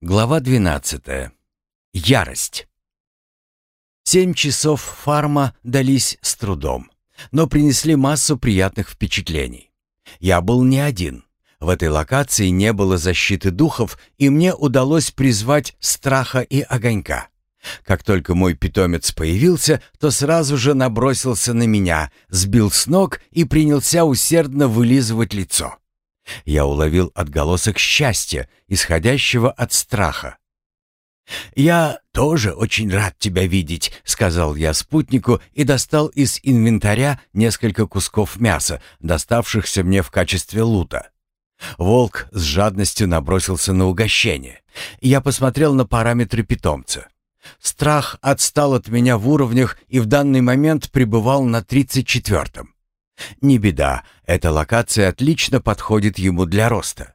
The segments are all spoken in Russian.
Глава 12. Ярость. Семь часов фарма дались с трудом, но принесли массу приятных впечатлений. Я был не один. В этой локации не было защиты духов, и мне удалось призвать страха и огонька. Как только мой питомец появился, то сразу же набросился на меня, сбил с ног и принялся усердно вылизывать лицо. Я уловил отголосок счастья, исходящего от страха. «Я тоже очень рад тебя видеть», — сказал я спутнику и достал из инвентаря несколько кусков мяса, доставшихся мне в качестве лута. Волк с жадностью набросился на угощение. Я посмотрел на параметры питомца. Страх отстал от меня в уровнях и в данный момент пребывал на тридцать четвертом. Не беда, эта локация отлично подходит ему для роста.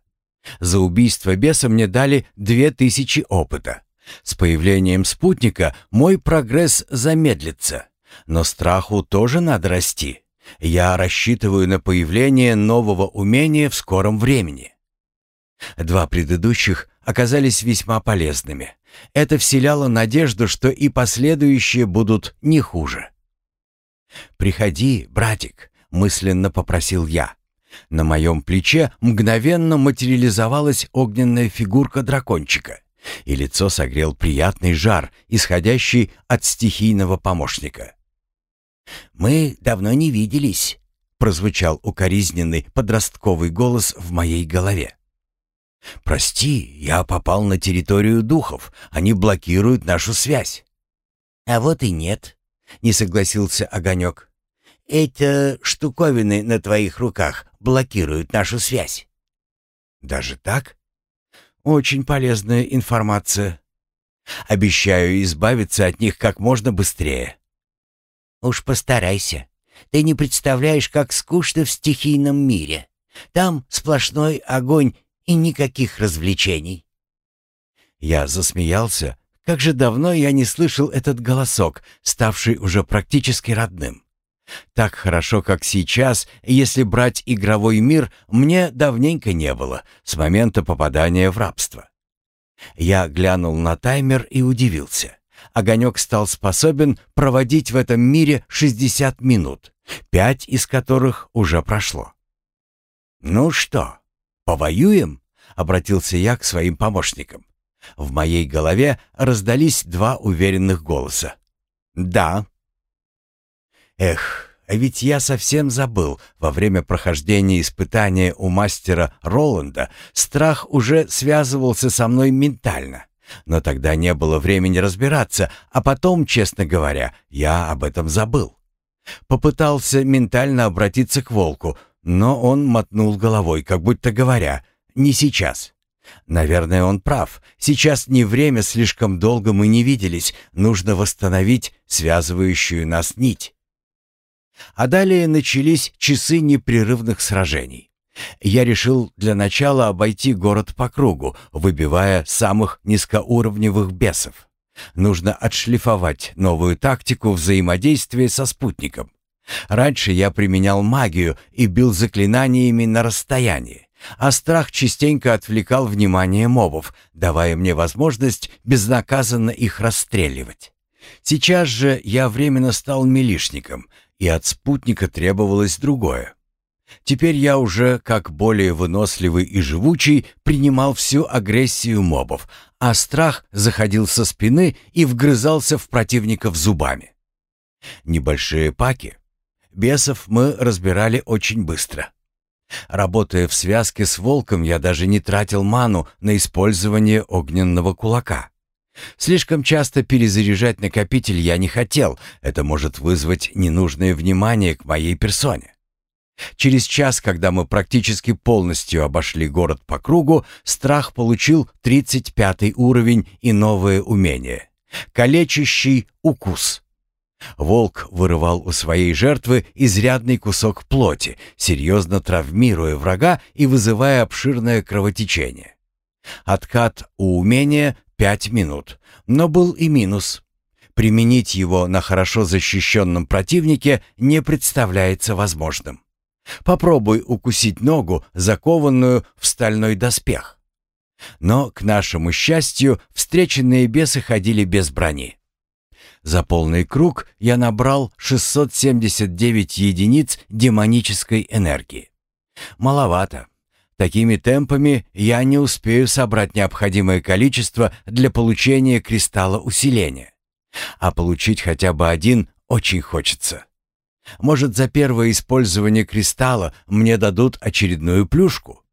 За убийство беса мне дали две тысячи опыта. С появлением спутника мой прогресс замедлится. Но страху тоже надо расти. Я рассчитываю на появление нового умения в скором времени. Два предыдущих оказались весьма полезными. Это вселяло надежду, что и последующие будут не хуже. «Приходи, братик, мысленно попросил я. На моем плече мгновенно материализовалась огненная фигурка дракончика, и лицо согрел приятный жар, исходящий от стихийного помощника. «Мы давно не виделись», — прозвучал укоризненный подростковый голос в моей голове. «Прости, я попал на территорию духов. Они блокируют нашу связь». «А вот и нет», — не согласился Огонек. Эти штуковины на твоих руках блокируют нашу связь. Даже так? Очень полезная информация. Обещаю избавиться от них как можно быстрее. Уж постарайся. Ты не представляешь, как скучно в стихийном мире. Там сплошной огонь и никаких развлечений. Я засмеялся. Как же давно я не слышал этот голосок, ставший уже практически родным. Так хорошо, как сейчас, если брать игровой мир, мне давненько не было, с момента попадания в рабство. Я глянул на таймер и удивился. Огонек стал способен проводить в этом мире 60 минут, пять из которых уже прошло. «Ну что, повоюем?» — обратился я к своим помощникам. В моей голове раздались два уверенных голоса. «Да, Эх, а ведь я совсем забыл, во время прохождения испытания у мастера Роланда страх уже связывался со мной ментально. Но тогда не было времени разбираться, а потом, честно говоря, я об этом забыл. Попытался ментально обратиться к волку, но он мотнул головой, как будто говоря, «Не сейчас». Наверное, он прав. Сейчас не время, слишком долго мы не виделись. Нужно восстановить связывающую нас нить. А далее начались часы непрерывных сражений. Я решил для начала обойти город по кругу, выбивая самых низкоуровневых бесов. Нужно отшлифовать новую тактику взаимодействия со спутником. Раньше я применял магию и бил заклинаниями на расстоянии, а страх частенько отвлекал внимание мобов, давая мне возможность безнаказанно их расстреливать. Сейчас же я временно стал милишником, и от спутника требовалось другое. Теперь я уже, как более выносливый и живучий, принимал всю агрессию мобов, а страх заходил со спины и вгрызался в противников зубами. Небольшие паки. Бесов мы разбирали очень быстро. Работая в связке с волком, я даже не тратил ману на использование огненного кулака. Слишком часто перезаряжать накопитель я не хотел, это может вызвать ненужное внимание к моей персоне. Через час, когда мы практически полностью обошли город по кругу, страх получил 35 уровень и новое умение — калечащий укус. Волк вырывал у своей жертвы изрядный кусок плоти, серьезно травмируя врага и вызывая обширное кровотечение. Откат у умения Пять минут. Но был и минус. Применить его на хорошо защищенном противнике не представляется возможным. Попробуй укусить ногу, закованную в стальной доспех. Но, к нашему счастью, встреченные бесы ходили без брони. За полный круг я набрал 679 единиц демонической энергии. Маловато. Такими темпами я не успею собрать необходимое количество для получения кристалла усиления. А получить хотя бы один очень хочется. Может, за первое использование кристалла мне дадут очередную плюшку?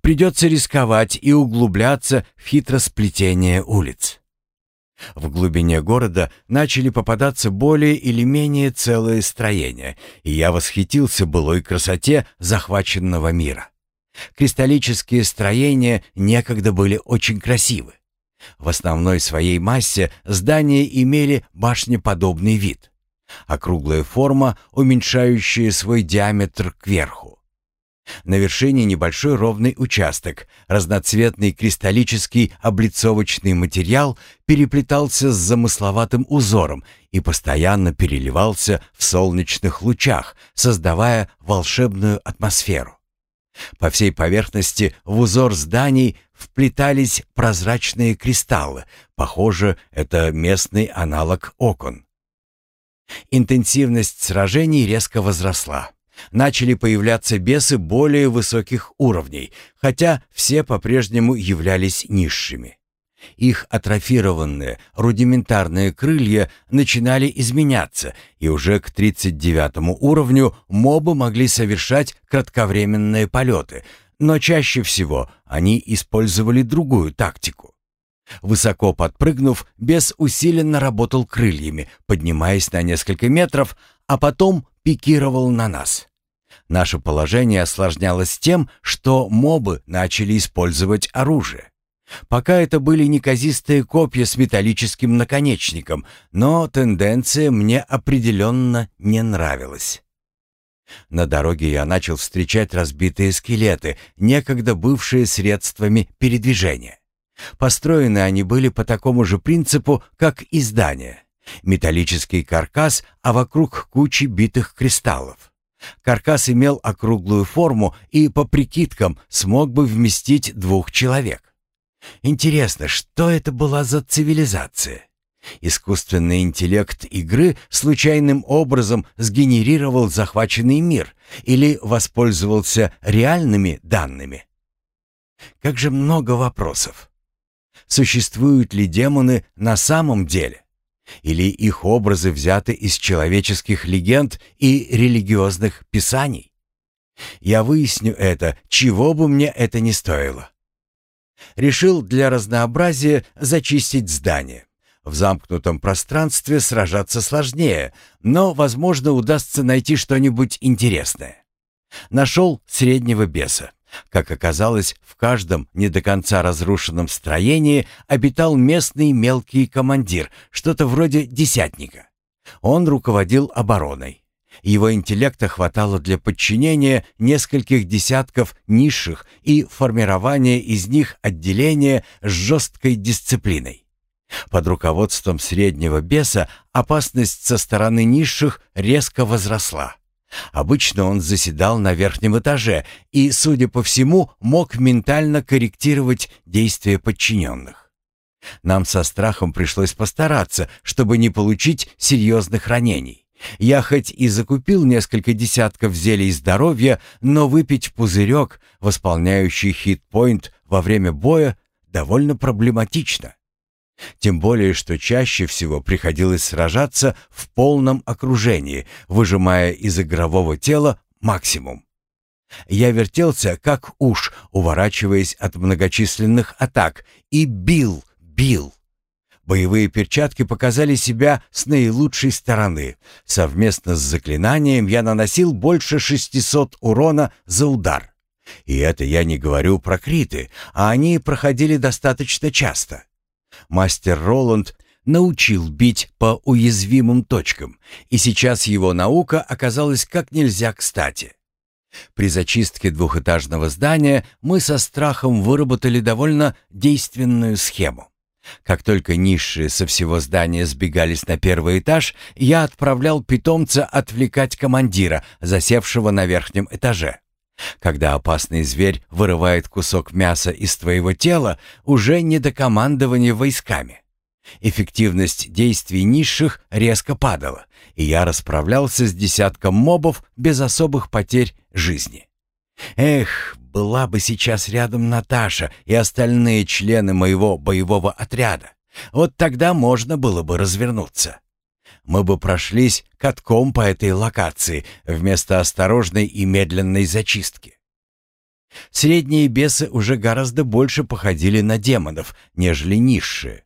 Придется рисковать и углубляться в хитросплетение улиц. В глубине города начали попадаться более или менее целые строения, и я восхитился былой красоте захваченного мира. Кристаллические строения некогда были очень красивы. В основной своей массе здания имели башнеподобный вид. Округлая форма, уменьшающая свой диаметр кверху. На вершине небольшой ровный участок, разноцветный кристаллический облицовочный материал переплетался с замысловатым узором и постоянно переливался в солнечных лучах, создавая волшебную атмосферу. По всей поверхности в узор зданий вплетались прозрачные кристаллы. Похоже, это местный аналог окон. Интенсивность сражений резко возросла. Начали появляться бесы более высоких уровней, хотя все по-прежнему являлись низшими. Их атрофированные, рудиментарные крылья начинали изменяться, и уже к 39 уровню мобы могли совершать кратковременные полеты, но чаще всего они использовали другую тактику. Высоко подпрыгнув, бес усиленно работал крыльями, поднимаясь на несколько метров, а потом пикировал на нас. Наше положение осложнялось тем, что мобы начали использовать оружие. Пока это были неказистые копья с металлическим наконечником, но тенденция мне определенно не нравилась. На дороге я начал встречать разбитые скелеты, некогда бывшие средствами передвижения. Построены они были по такому же принципу, как и здания. Металлический каркас, а вокруг кучи битых кристаллов. Каркас имел округлую форму и, по прикидкам, смог бы вместить двух человек. Интересно, что это была за цивилизация? Искусственный интеллект игры случайным образом сгенерировал захваченный мир или воспользовался реальными данными? Как же много вопросов. Существуют ли демоны на самом деле? Или их образы взяты из человеческих легенд и религиозных писаний? Я выясню это, чего бы мне это ни стоило. Решил для разнообразия зачистить здание. В замкнутом пространстве сражаться сложнее, но, возможно, удастся найти что-нибудь интересное. Нашел среднего беса. Как оказалось, в каждом не до конца разрушенном строении обитал местный мелкий командир, что-то вроде десятника. Он руководил обороной. Его интеллекта хватало для подчинения нескольких десятков низших и формирования из них отделения с жесткой дисциплиной. Под руководством среднего беса опасность со стороны низших резко возросла. Обычно он заседал на верхнем этаже и, судя по всему, мог ментально корректировать действия подчиненных. Нам со страхом пришлось постараться, чтобы не получить серьезных ранений. Я хоть и закупил несколько десятков зелий здоровья, но выпить пузырек, восполняющий хит-поинт во время боя, довольно проблематично. Тем более, что чаще всего приходилось сражаться в полном окружении, выжимая из игрового тела максимум. Я вертелся, как уж, уворачиваясь от многочисленных атак, и бил, бил. Боевые перчатки показали себя с наилучшей стороны. Совместно с заклинанием я наносил больше 600 урона за удар. И это я не говорю про криты, а они проходили достаточно часто. Мастер Роланд научил бить по уязвимым точкам, и сейчас его наука оказалась как нельзя кстати. При зачистке двухэтажного здания мы со страхом выработали довольно действенную схему. Как только низшие со всего здания сбегались на первый этаж, я отправлял питомца отвлекать командира, засевшего на верхнем этаже. Когда опасный зверь вырывает кусок мяса из твоего тела, уже не до командования войсками. Эффективность действий низших резко падала, и я расправлялся с десятком мобов без особых потерь жизни. Эх, была бы сейчас рядом Наташа и остальные члены моего боевого отряда. Вот тогда можно было бы развернуться. Мы бы прошлись катком по этой локации вместо осторожной и медленной зачистки. Средние бесы уже гораздо больше походили на демонов, нежели низшие.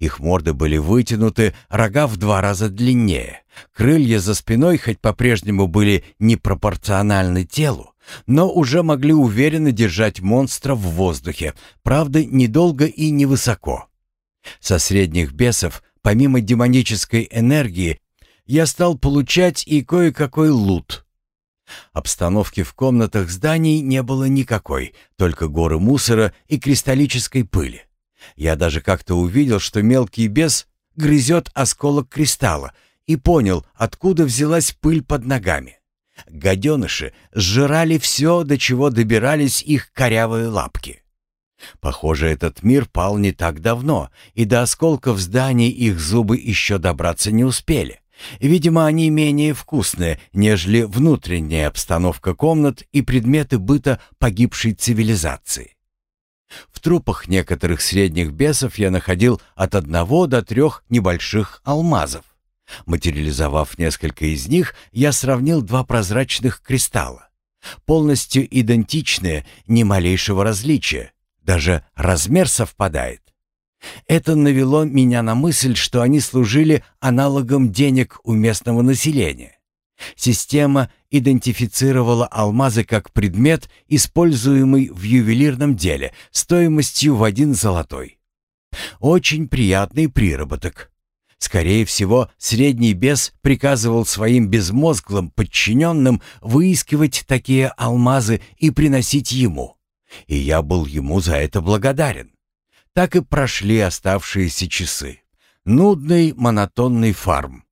Их морды были вытянуты, рога в два раза длиннее. Крылья за спиной хоть по-прежнему были непропорциональны телу, но уже могли уверенно держать монстра в воздухе, правда, недолго и невысоко. Со средних бесов, помимо демонической энергии, я стал получать и кое-какой лут. Обстановки в комнатах зданий не было никакой, только горы мусора и кристаллической пыли. Я даже как-то увидел, что мелкий бес грызет осколок кристалла и понял, откуда взялась пыль под ногами. Гаденыши сжирали все, до чего добирались их корявые лапки. Похоже, этот мир пал не так давно, и до осколков зданий их зубы еще добраться не успели. Видимо, они менее вкусные, нежели внутренняя обстановка комнат и предметы быта погибшей цивилизации. В трупах некоторых средних бесов я находил от одного до трех небольших алмазов. Материализовав несколько из них, я сравнил два прозрачных кристалла. Полностью идентичные, ни малейшего различия. Даже размер совпадает. Это навело меня на мысль, что они служили аналогом денег у местного населения. Система идентифицировала алмазы как предмет, используемый в ювелирном деле, стоимостью в один золотой. Очень приятный приработок. Скорее всего, средний бес приказывал своим безмозглым подчиненным выискивать такие алмазы и приносить ему. И я был ему за это благодарен. Так и прошли оставшиеся часы. Нудный, монотонный фарм.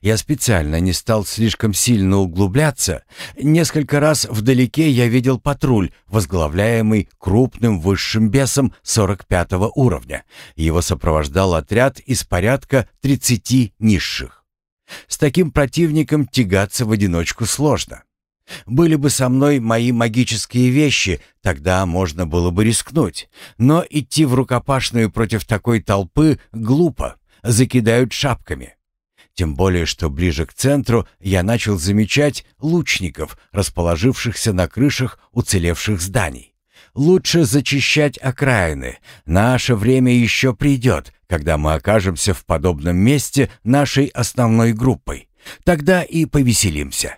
Я специально не стал слишком сильно углубляться. Несколько раз вдалеке я видел патруль, возглавляемый крупным высшим бесом 45 уровня. Его сопровождал отряд из порядка 30 низших. С таким противником тягаться в одиночку сложно. Были бы со мной мои магические вещи, тогда можно было бы рискнуть. Но идти в рукопашную против такой толпы глупо, закидают шапками. Тем более, что ближе к центру я начал замечать лучников, расположившихся на крышах уцелевших зданий. Лучше зачищать окраины. Наше время еще придет, когда мы окажемся в подобном месте нашей основной группой. Тогда и повеселимся.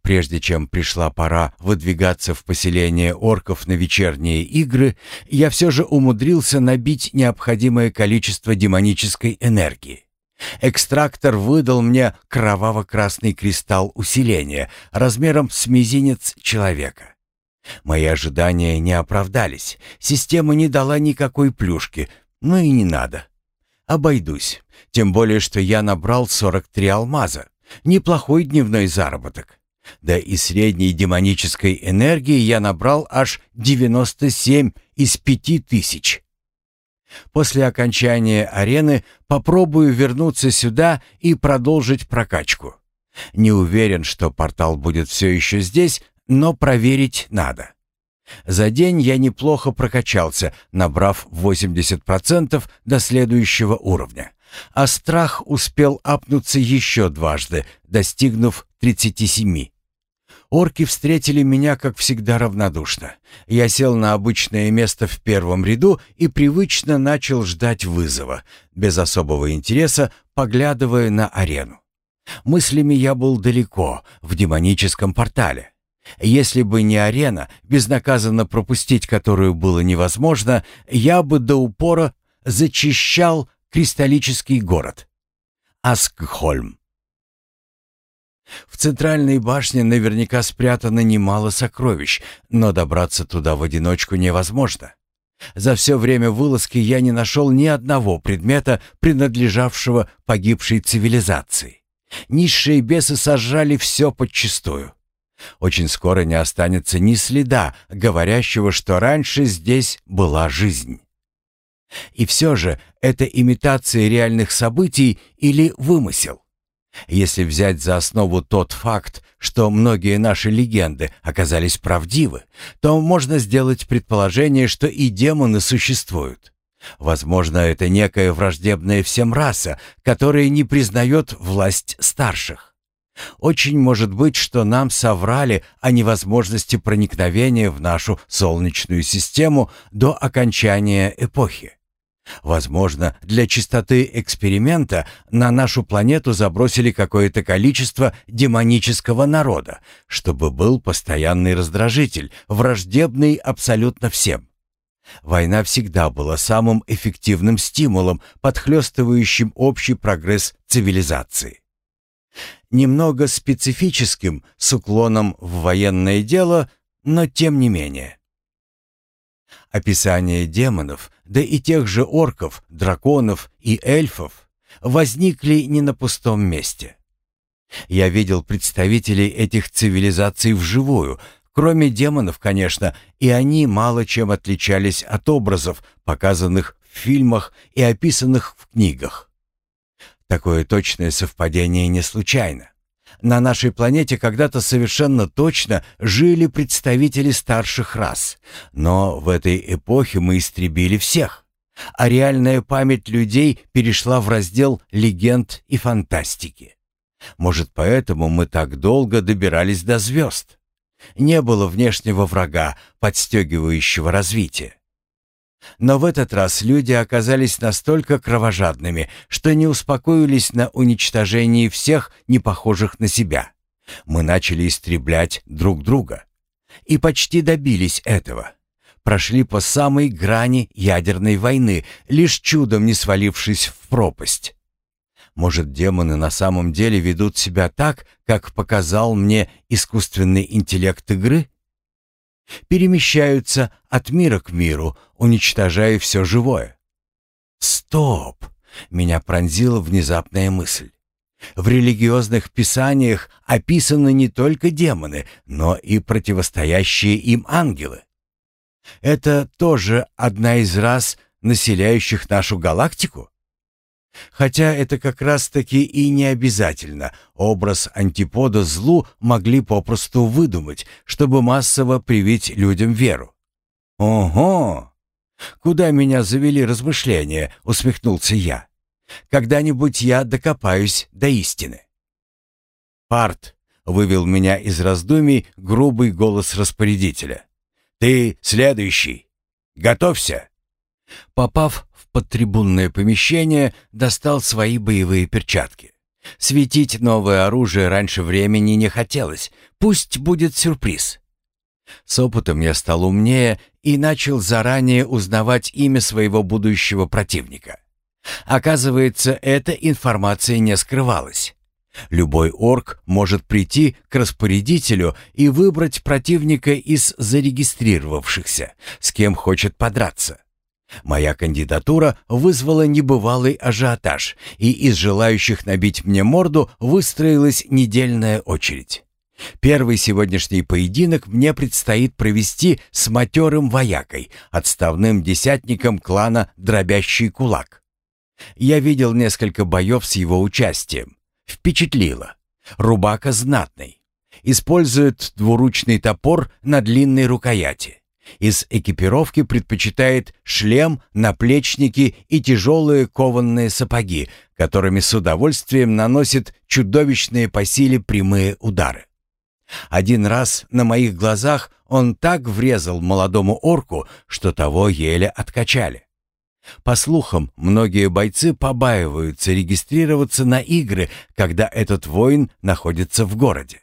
Прежде чем пришла пора выдвигаться в поселение орков на вечерние игры, я все же умудрился набить необходимое количество демонической энергии. Экстрактор выдал мне кроваво-красный кристалл усиления размером с мизинец человека. Мои ожидания не оправдались. Система не дала никакой плюшки, но и не надо. Обойдусь. Тем более, что я набрал 43 алмаза. Неплохой дневной заработок. Да и средней демонической энергии я набрал аж 97 из 5000. После окончания арены попробую вернуться сюда и продолжить прокачку. Не уверен, что портал будет все еще здесь, но проверить надо. За день я неплохо прокачался, набрав 80% до следующего уровня. А страх успел апнуться еще дважды, достигнув 37. Орки встретили меня, как всегда, равнодушно. Я сел на обычное место в первом ряду и привычно начал ждать вызова, без особого интереса, поглядывая на арену. Мыслями я был далеко, в демоническом портале. Если бы не арена, безнаказанно пропустить которую было невозможно, я бы до упора зачищал кристаллический город. Аскхольм. В центральной башне наверняка спрятано немало сокровищ, но добраться туда в одиночку невозможно. За все время вылазки я не нашел ни одного предмета, принадлежавшего погибшей цивилизации. Низшие бесы сожрали все подчистую. Очень скоро не останется ни следа, говорящего, что раньше здесь была жизнь. И все же это имитация реальных событий или вымысел? Если взять за основу тот факт, что многие наши легенды оказались правдивы, то можно сделать предположение, что и демоны существуют. Возможно, это некая враждебная всем раса, которая не признает власть старших. Очень может быть, что нам соврали о невозможности проникновения в нашу Солнечную систему до окончания эпохи. Возможно, для чистоты эксперимента на нашу планету забросили какое-то количество демонического народа, чтобы был постоянный раздражитель, враждебный абсолютно всем. Война всегда была самым эффективным стимулом, подхлестывающим общий прогресс цивилизации. Немного специфическим, с уклоном в военное дело, но тем не менее. Описание демонов, да и тех же орков, драконов и эльфов возникли не на пустом месте. Я видел представителей этих цивилизаций вживую, кроме демонов, конечно, и они мало чем отличались от образов, показанных в фильмах и описанных в книгах. Такое точное совпадение не случайно. На нашей планете когда-то совершенно точно жили представители старших рас, но в этой эпохе мы истребили всех, а реальная память людей перешла в раздел легенд и фантастики. Может, поэтому мы так долго добирались до звезд? Не было внешнего врага, подстегивающего развитие. Но в этот раз люди оказались настолько кровожадными, что не успокоились на уничтожении всех непохожих на себя. Мы начали истреблять друг друга. И почти добились этого. Прошли по самой грани ядерной войны, лишь чудом не свалившись в пропасть. Может, демоны на самом деле ведут себя так, как показал мне искусственный интеллект игры? Перемещаются от мира к миру, уничтожая все живое. Стоп! Меня пронзила внезапная мысль. В религиозных писаниях описаны не только демоны, но и противостоящие им ангелы. Это тоже одна из рас, населяющих нашу галактику? Хотя это как раз-таки и не обязательно. Образ антипода злу могли попросту выдумать, чтобы массово привить людям веру. «Ого! Куда меня завели размышления?» — усмехнулся я. «Когда-нибудь я докопаюсь до истины». «Парт!» — вывел меня из раздумий грубый голос распорядителя. «Ты следующий. Готовься!» Попав подтрибунное помещение, достал свои боевые перчатки. Светить новое оружие раньше времени не хотелось. Пусть будет сюрприз. С опытом я стал умнее и начал заранее узнавать имя своего будущего противника. Оказывается, эта информация не скрывалась. Любой орк может прийти к распорядителю и выбрать противника из зарегистрировавшихся, с кем хочет подраться. Моя кандидатура вызвала небывалый ажиотаж, и из желающих набить мне морду выстроилась недельная очередь. Первый сегодняшний поединок мне предстоит провести с матерым воякой, отставным десятником клана «Дробящий кулак». Я видел несколько боев с его участием. Впечатлило. Рубака знатный. Использует двуручный топор на длинной рукояти. Из экипировки предпочитает шлем, наплечники и тяжелые кованные сапоги, которыми с удовольствием наносит чудовищные по силе прямые удары. Один раз на моих глазах он так врезал молодому орку, что того еле откачали. По слухам, многие бойцы побаиваются регистрироваться на игры, когда этот воин находится в городе.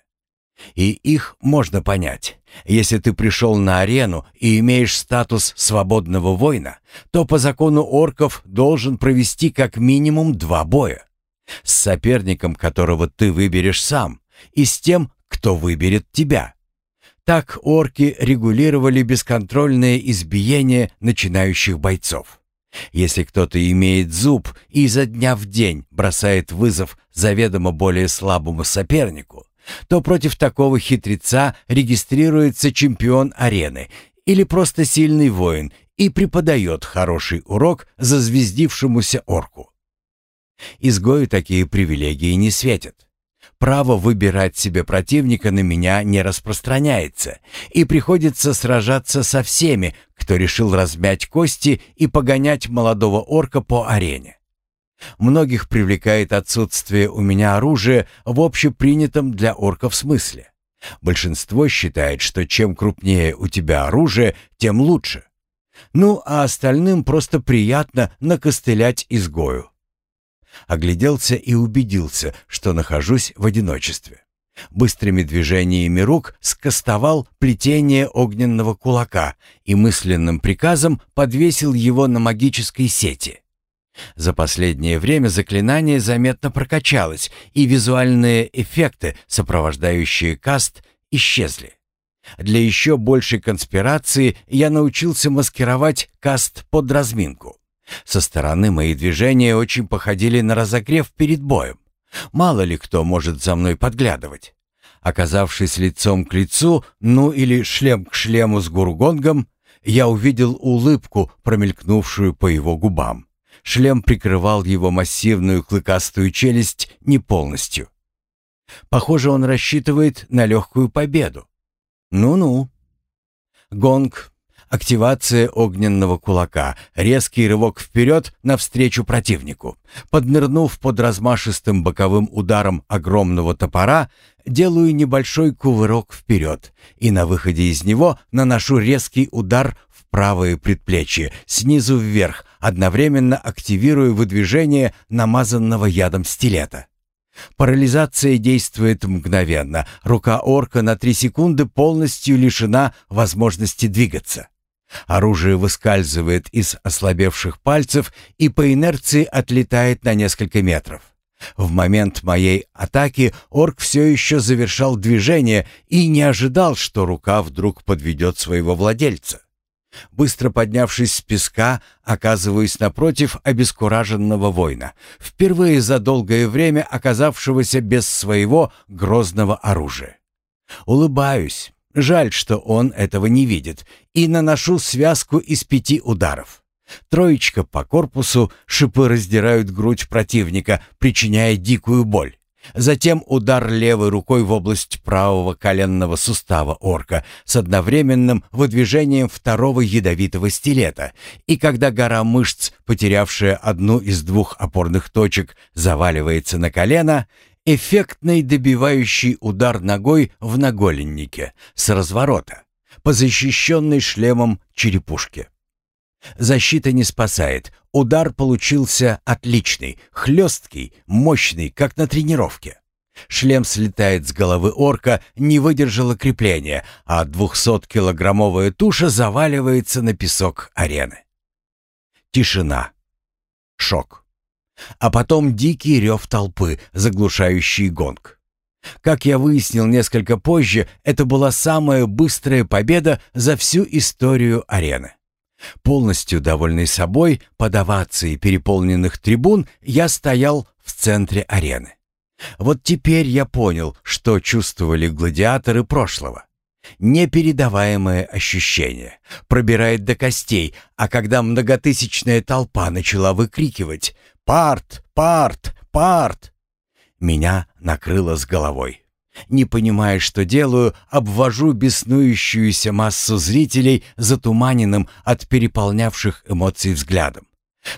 И их можно понять. Если ты пришел на арену и имеешь статус свободного воина, то по закону орков должен провести как минимум два боя. С соперником, которого ты выберешь сам, и с тем, кто выберет тебя. Так орки регулировали бесконтрольное избиение начинающих бойцов. Если кто-то имеет зуб и изо дня в день бросает вызов заведомо более слабому сопернику, то против такого хитреца регистрируется чемпион арены или просто сильный воин и преподает хороший урок зазвездившемуся орку. Изгою такие привилегии не светят. Право выбирать себе противника на меня не распространяется, и приходится сражаться со всеми, кто решил размять кости и погонять молодого орка по арене. Многих привлекает отсутствие у меня оружия в общепринятом для орков смысле. Большинство считает, что чем крупнее у тебя оружие, тем лучше. Ну, а остальным просто приятно накостылять изгою. Огляделся и убедился, что нахожусь в одиночестве. Быстрыми движениями рук скостовал плетение огненного кулака и мысленным приказом подвесил его на магической сети. За последнее время заклинание заметно прокачалось, и визуальные эффекты, сопровождающие каст, исчезли. Для еще большей конспирации я научился маскировать каст под разминку. Со стороны мои движения очень походили на разогрев перед боем. Мало ли кто может за мной подглядывать. Оказавшись лицом к лицу, ну или шлем к шлему с гургонгом, я увидел улыбку, промелькнувшую по его губам. Шлем прикрывал его массивную клыкастую челюсть не полностью. Похоже, он рассчитывает на легкую победу. Ну-ну. Гонг, активация огненного кулака, резкий рывок вперед навстречу противнику. Поднырнув под размашистым боковым ударом огромного топора, делаю небольшой кувырок вперед и на выходе из него наношу резкий удар в правое предплечье, снизу вверх, одновременно активируя выдвижение намазанного ядом стилета. Парализация действует мгновенно. Рука орка на три секунды полностью лишена возможности двигаться. Оружие выскальзывает из ослабевших пальцев и по инерции отлетает на несколько метров. В момент моей атаки орк все еще завершал движение и не ожидал, что рука вдруг подведет своего владельца. Быстро поднявшись с песка, оказываюсь напротив обескураженного воина, впервые за долгое время оказавшегося без своего грозного оружия. Улыбаюсь, жаль, что он этого не видит, и наношу связку из пяти ударов. Троечка по корпусу, шипы раздирают грудь противника, причиняя дикую боль. Затем удар левой рукой в область правого коленного сустава орка с одновременным выдвижением второго ядовитого стилета. И когда гора мышц, потерявшая одну из двух опорных точек, заваливается на колено, эффектный добивающий удар ногой в наголеннике с разворота по защищенной шлемом черепушке. Защита не спасает. Удар получился отличный, хлесткий, мощный, как на тренировке. Шлем слетает с головы орка, не выдержало крепления, а 200-килограммовая туша заваливается на песок арены. Тишина. Шок. А потом дикий рев толпы, заглушающий гонг. Как я выяснил несколько позже, это была самая быстрая победа за всю историю арены. Полностью довольный собой, под овацией переполненных трибун, я стоял в центре арены. Вот теперь я понял, что чувствовали гладиаторы прошлого. Непередаваемое ощущение. Пробирает до костей, а когда многотысячная толпа начала выкрикивать «Парт! Парт! Парт!», меня накрыло с головой. Не понимая, что делаю, обвожу беснующуюся массу зрителей затуманенным от переполнявших эмоций взглядом.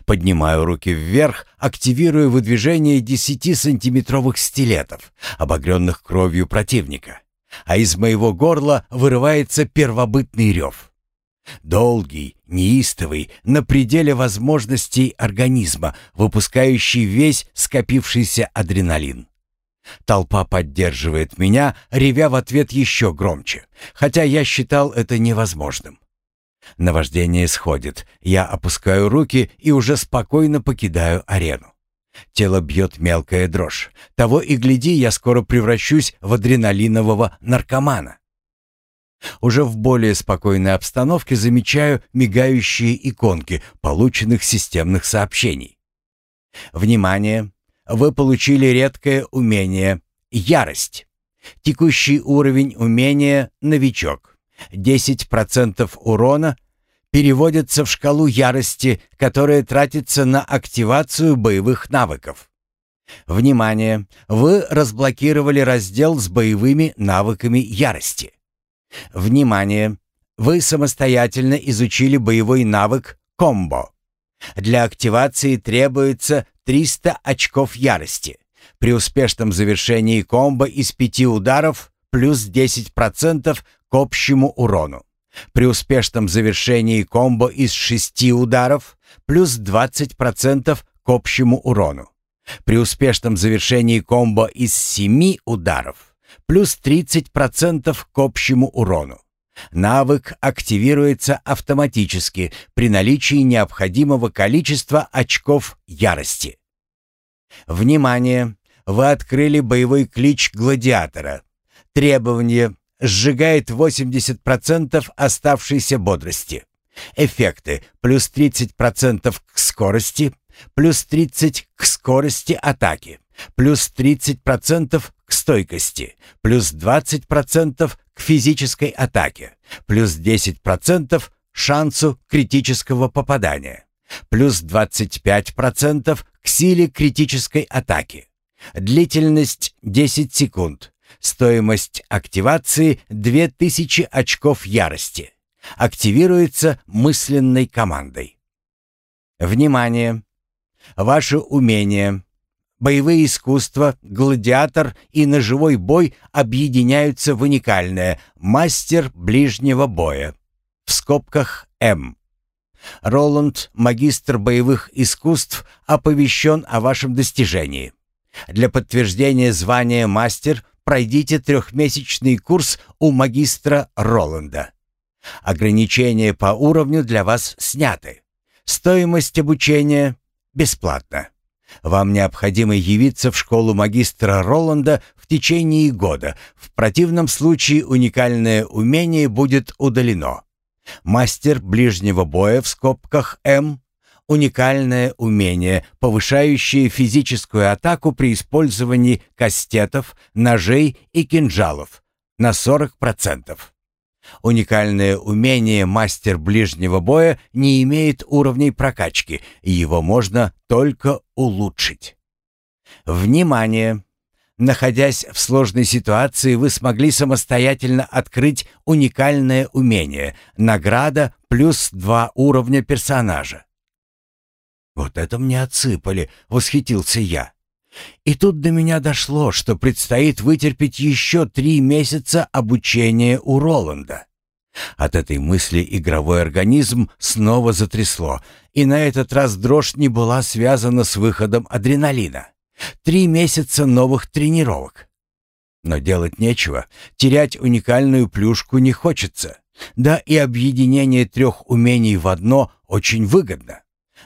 Поднимаю руки вверх, активируя выдвижение 10-сантиметровых стилетов, обогренных кровью противника. А из моего горла вырывается первобытный рев. Долгий, неистовый, на пределе возможностей организма, выпускающий весь скопившийся адреналин. Толпа поддерживает меня, ревя в ответ еще громче, хотя я считал это невозможным. Наваждение сходит, я опускаю руки и уже спокойно покидаю арену. Тело бьет мелкая дрожь. Того и гляди, я скоро превращусь в адреналинового наркомана. Уже в более спокойной обстановке замечаю мигающие иконки полученных системных сообщений. Внимание! Вы получили редкое умение — ярость. Текущий уровень умения «Новичок». 10% урона переводится в шкалу ярости, которая тратится на активацию боевых навыков. Внимание! Вы разблокировали раздел с боевыми навыками ярости. Внимание! Вы самостоятельно изучили боевой навык «Комбо». Для активации требуется 300 очков ярости. При успешном завершении комбо из пяти ударов плюс 10% к общему урону. При успешном завершении комбо из шести ударов плюс 20% к общему урону. При успешном завершении комбо из семи ударов плюс 30% к общему урону. Навык активируется автоматически при наличии необходимого количества очков ярости. Внимание! Вы открыли боевой клич гладиатора. Требование сжигает 80% оставшейся бодрости. Эффекты плюс 30% к скорости, плюс 30% к скорости атаки, плюс 30% к стойкости, плюс 20% к физической атаке, плюс 10% шансу критического попадания, плюс 25% к силе критической атаки. Длительность 10 секунд. Стоимость активации 2000 очков ярости. Активируется мысленной командой. Внимание! Ваше умение, боевые искусства, гладиатор и ножевой бой объединяются в уникальное «Мастер ближнего боя» в скобках «М». Роланд, магистр боевых искусств, оповещен о вашем достижении. Для подтверждения звания мастер пройдите трехмесячный курс у магистра Роланда. Ограничения по уровню для вас сняты. Стоимость обучения бесплатна. Вам необходимо явиться в школу магистра Роланда в течение года. В противном случае уникальное умение будет удалено. Мастер ближнего боя в скобках М уникальное умение, повышающее физическую атаку при использовании кастетов, ножей и кинжалов на 40%. Уникальное умение мастер ближнего боя не имеет уровней прокачки, и его можно только улучшить. Внимание! Находясь в сложной ситуации, вы смогли самостоятельно открыть уникальное умение. Награда плюс два уровня персонажа. «Вот это мне отсыпали!» — восхитился я. И тут до меня дошло, что предстоит вытерпеть еще три месяца обучения у Роланда. От этой мысли игровой организм снова затрясло, и на этот раз дрожь не была связана с выходом адреналина. Три месяца новых тренировок. Но делать нечего, терять уникальную плюшку не хочется. Да и объединение трех умений в одно очень выгодно.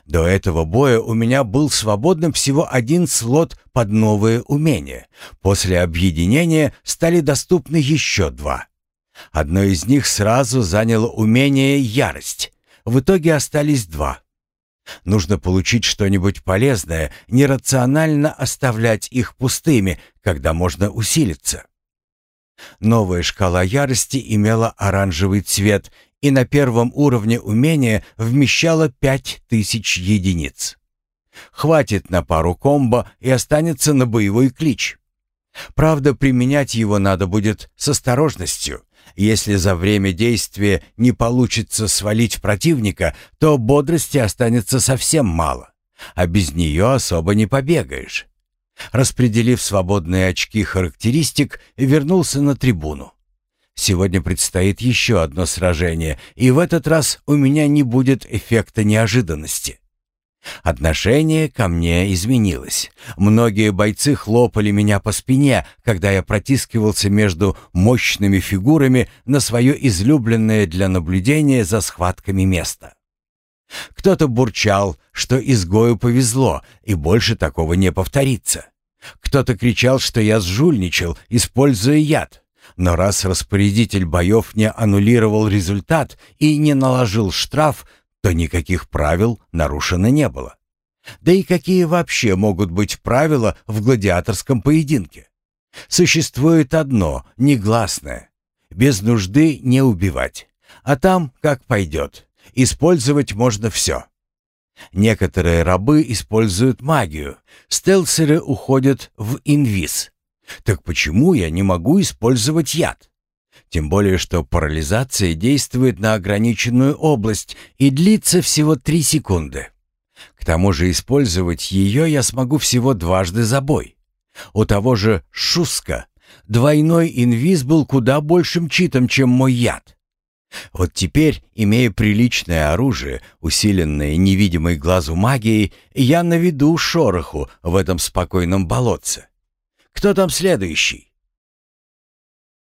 До этого боя у меня был свободным всего один слот под новые умения. После объединения стали доступны еще два. Одно из них сразу заняло умение «Ярость». В итоге остались два. Нужно получить что-нибудь полезное, нерационально оставлять их пустыми, когда можно усилиться. Новая шкала ярости имела оранжевый цвет и на первом уровне умения вмещала 5000 единиц. Хватит на пару комбо и останется на боевой клич. Правда, применять его надо будет с осторожностью. Если за время действия не получится свалить противника, то бодрости останется совсем мало, а без нее особо не побегаешь. Распределив свободные очки характеристик, вернулся на трибуну. Сегодня предстоит еще одно сражение, и в этот раз у меня не будет эффекта неожиданности. Отношение ко мне изменилось. Многие бойцы хлопали меня по спине, когда я протискивался между мощными фигурами на свое излюбленное для наблюдения за схватками место. Кто-то бурчал, что изгою повезло, и больше такого не повторится. Кто-то кричал, что я сжульничал, используя яд. Но раз распорядитель боев не аннулировал результат и не наложил штраф, то никаких правил нарушено не было. Да и какие вообще могут быть правила в гладиаторском поединке? Существует одно, негласное. Без нужды не убивать. А там как пойдет. Использовать можно все. Некоторые рабы используют магию. Стелсеры уходят в инвиз. Так почему я не могу использовать яд? Тем более, что парализация действует на ограниченную область и длится всего 3 секунды. К тому же использовать ее я смогу всего дважды за бой. У того же Шуска двойной инвиз был куда большим читом, чем мой яд. Вот теперь, имея приличное оружие, усиленное невидимой глазу магией, я наведу шороху в этом спокойном болотце. Кто там следующий?